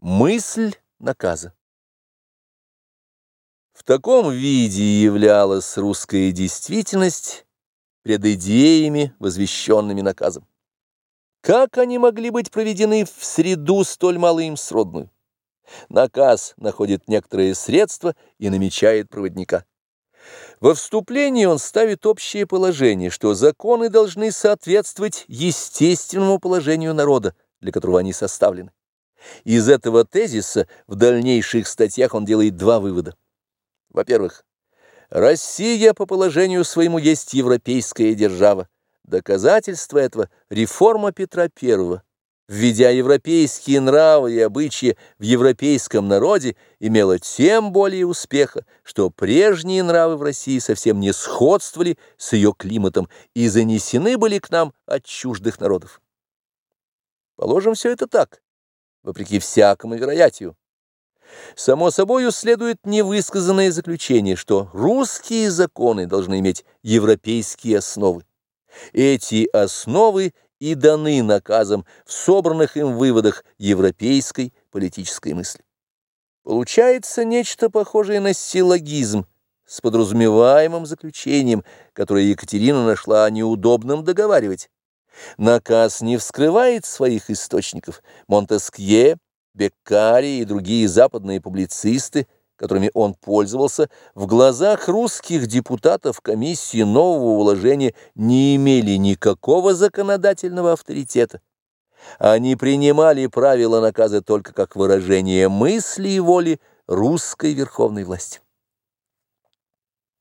Мысль наказа. В таком виде являлась русская действительность пред идеями, возвещенными наказом. Как они могли быть проведены в среду столь мало им сродную? Наказ находит некоторые средства и намечает проводника. Во вступлении он ставит общее положение, что законы должны соответствовать естественному положению народа, для которого они составлены. Из этого тезиса в дальнейших статьях он делает два вывода. Во-первых, Россия по положению своему есть европейская держава. Доказательство этого – реформа Петра I, введя европейские нравы и обычаи в европейском народе, имела тем более успеха, что прежние нравы в России совсем не сходствовали с ее климатом и занесены были к нам от чуждых народов. Положим все это так вопреки всякому вероятию. Само собою следует невысказанное заключение, что русские законы должны иметь европейские основы. Эти основы и даны наказом в собранных им выводах европейской политической мысли. Получается нечто похожее на силлогизм с подразумеваемым заключением, которое Екатерина нашла неудобным договаривать. Наказ не вскрывает своих источников. Монтескье, Беккари и другие западные публицисты, которыми он пользовался, в глазах русских депутатов комиссии нового уложения не имели никакого законодательного авторитета. Они принимали правила наказа только как выражение мысли и воли русской верховной власти.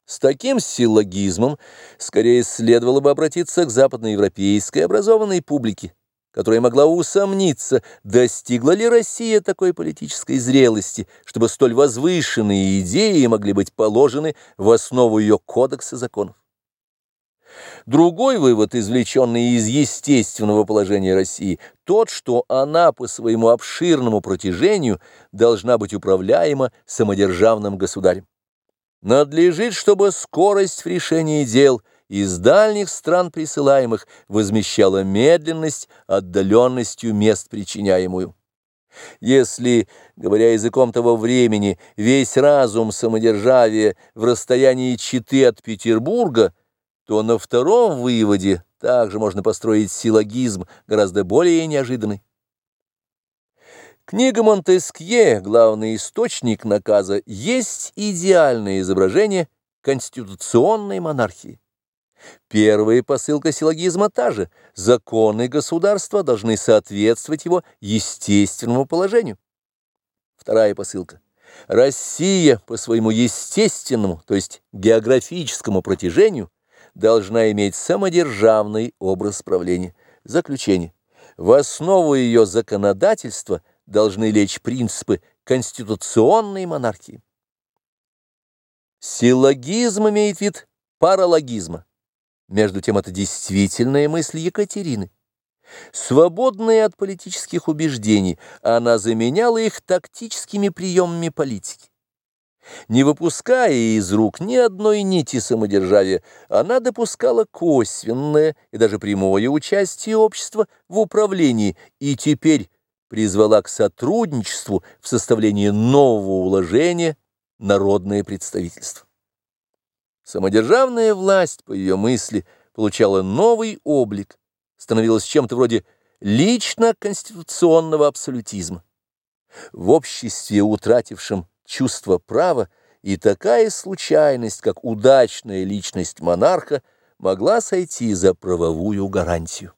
С таким силлогизмом скорее следовало бы обратиться к западноевропейской образованной публике, которая могла усомниться, достигла ли Россия такой политической зрелости, чтобы столь возвышенные идеи могли быть положены в основу ее кодекса законов. Другой вывод, извлеченный из естественного положения России, тот, что она по своему обширному протяжению должна быть управляема самодержавным государем. Надлежит, чтобы скорость в решении дел из дальних стран присылаемых возмещала медленность отдаленностью мест причиняемую. Если, говоря языком того времени, весь разум самодержавия в расстоянии Читы от Петербурга, то на втором выводе также можно построить силлогизм гораздо более неожиданный. Книга Монтескье, главный источник наказа, есть идеальное изображение конституционной монархии. Первая посылка силлогизма та же. Законы государства должны соответствовать его естественному положению. Вторая посылка. Россия по своему естественному, то есть географическому протяжению, должна иметь самодержавный образ правления. Заключение. В основу ее законодательства – должны лечь принципы конституционной монархии. Силлогизм имеет вид паралогизма. Между тем это действительная мысль Екатерины. Свободная от политических убеждений, она заменяла их тактическими приемами политики. Не выпуская из рук ни одной нити самодержавия, она допускала косвенное и даже прямое участие общества в управлении, и теперь призвала к сотрудничеству в составлении нового уложения народное представительство. Самодержавная власть, по ее мысли, получала новый облик, становилась чем-то вроде лично-конституционного абсолютизма. В обществе, утратившем чувство права, и такая случайность, как удачная личность монарха, могла сойти за правовую гарантию.